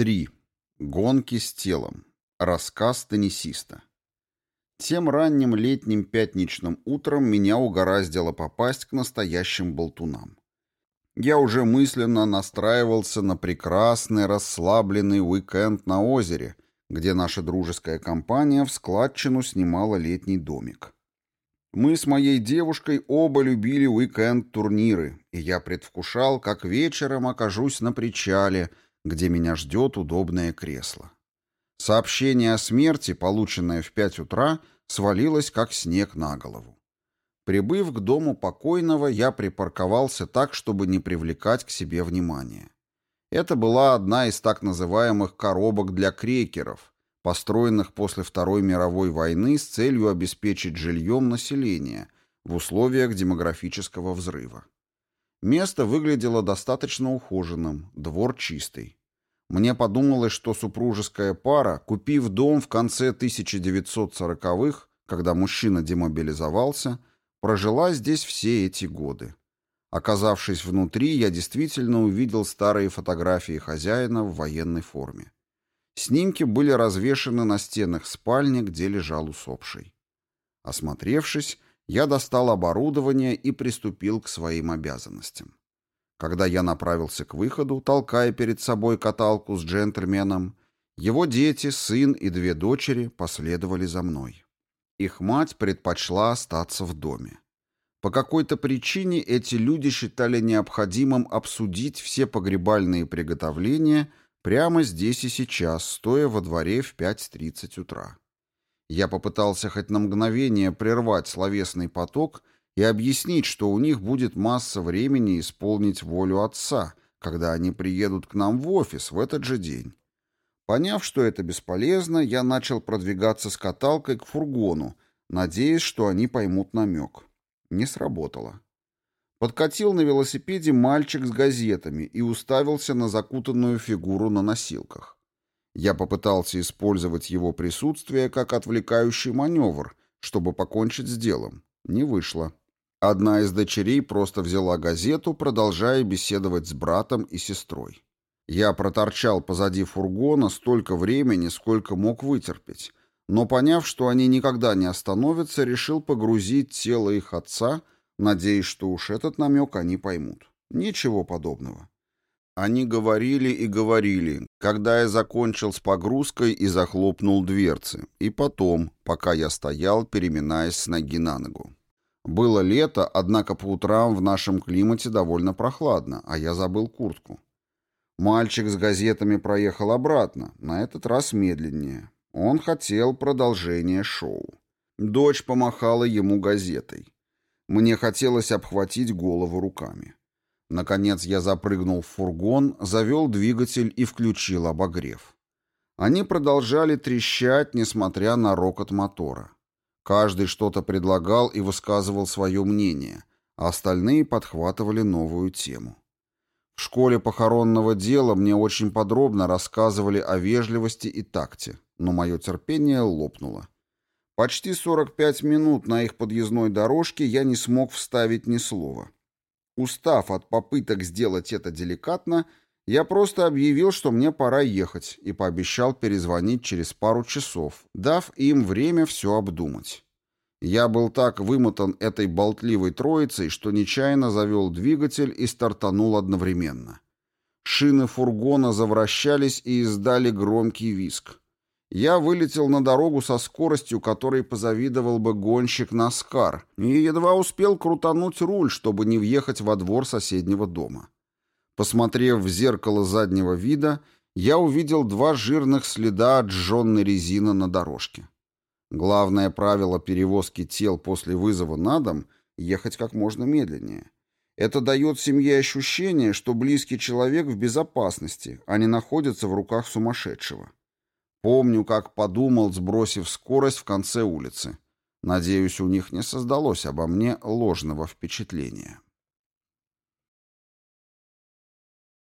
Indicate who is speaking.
Speaker 1: 3. Гонки с телом. Рассказ теннисиста. Тем ранним летним пятничным утром меня угораздило попасть к настоящим болтунам. Я уже мысленно настраивался на прекрасный расслабленный уикенд на озере, где наша дружеская компания в складчину снимала летний домик. Мы с моей девушкой оба любили уикенд-турниры, и я предвкушал, как вечером окажусь на причале, где меня ждет удобное кресло. Сообщение о смерти, полученное в пять утра, свалилось как снег на голову. Прибыв к дому покойного, я припарковался так, чтобы не привлекать к себе внимания. Это была одна из так называемых коробок для крекеров, построенных после Второй мировой войны с целью обеспечить жильем население в условиях демографического взрыва. Место выглядело достаточно ухоженным, двор чистый. Мне подумалось, что супружеская пара, купив дом в конце 1940-х, когда мужчина демобилизовался, прожила здесь все эти годы. Оказавшись внутри, я действительно увидел старые фотографии хозяина в военной форме. Снимки были развешаны на стенах спальни, где лежал усопший. Осмотревшись, я достал оборудование и приступил к своим обязанностям. Когда я направился к выходу, толкая перед собой каталку с джентльменом, его дети, сын и две дочери последовали за мной. Их мать предпочла остаться в доме. По какой-то причине эти люди считали необходимым обсудить все погребальные приготовления прямо здесь и сейчас, стоя во дворе в 5.30 утра. Я попытался хоть на мгновение прервать словесный поток и объяснить, что у них будет масса времени исполнить волю отца, когда они приедут к нам в офис в этот же день. Поняв, что это бесполезно, я начал продвигаться с каталкой к фургону, надеясь, что они поймут намек. Не сработало. Подкатил на велосипеде мальчик с газетами и уставился на закутанную фигуру на носилках. Я попытался использовать его присутствие как отвлекающий маневр, чтобы покончить с делом. Не вышло. Одна из дочерей просто взяла газету, продолжая беседовать с братом и сестрой. Я проторчал позади фургона столько времени, сколько мог вытерпеть, но, поняв, что они никогда не остановятся, решил погрузить тело их отца, надеясь, что уж этот намек они поймут. Ничего подобного. Они говорили и говорили, когда я закончил с погрузкой и захлопнул дверцы, и потом, пока я стоял, переминаясь с ноги на ногу. Было лето, однако по утрам в нашем климате довольно прохладно, а я забыл куртку. Мальчик с газетами проехал обратно, на этот раз медленнее. Он хотел продолжения шоу. Дочь помахала ему газетой. Мне хотелось обхватить голову руками. Наконец я запрыгнул в фургон, завел двигатель и включил обогрев. Они продолжали трещать, несмотря на рокот мотора. Каждый что-то предлагал и высказывал свое мнение, а остальные подхватывали новую тему. В школе похоронного дела мне очень подробно рассказывали о вежливости и такте, но мое терпение лопнуло. Почти 45 минут на их подъездной дорожке я не смог вставить ни слова. Устав от попыток сделать это деликатно, я просто объявил, что мне пора ехать, и пообещал перезвонить через пару часов, дав им время все обдумать. Я был так вымотан этой болтливой троицей, что нечаянно завел двигатель и стартанул одновременно. Шины фургона завращались и издали громкий визг. Я вылетел на дорогу со скоростью, которой позавидовал бы гонщик Наскар, и едва успел крутануть руль, чтобы не въехать во двор соседнего дома. Посмотрев в зеркало заднего вида, я увидел два жирных следа от сжженной резины на дорожке. Главное правило перевозки тел после вызова на дом — ехать как можно медленнее. Это дает семье ощущение, что близкий человек в безопасности, а не находится в руках сумасшедшего. Помню, как подумал, сбросив скорость в конце улицы. Надеюсь, у них не создалось обо мне ложного впечатления.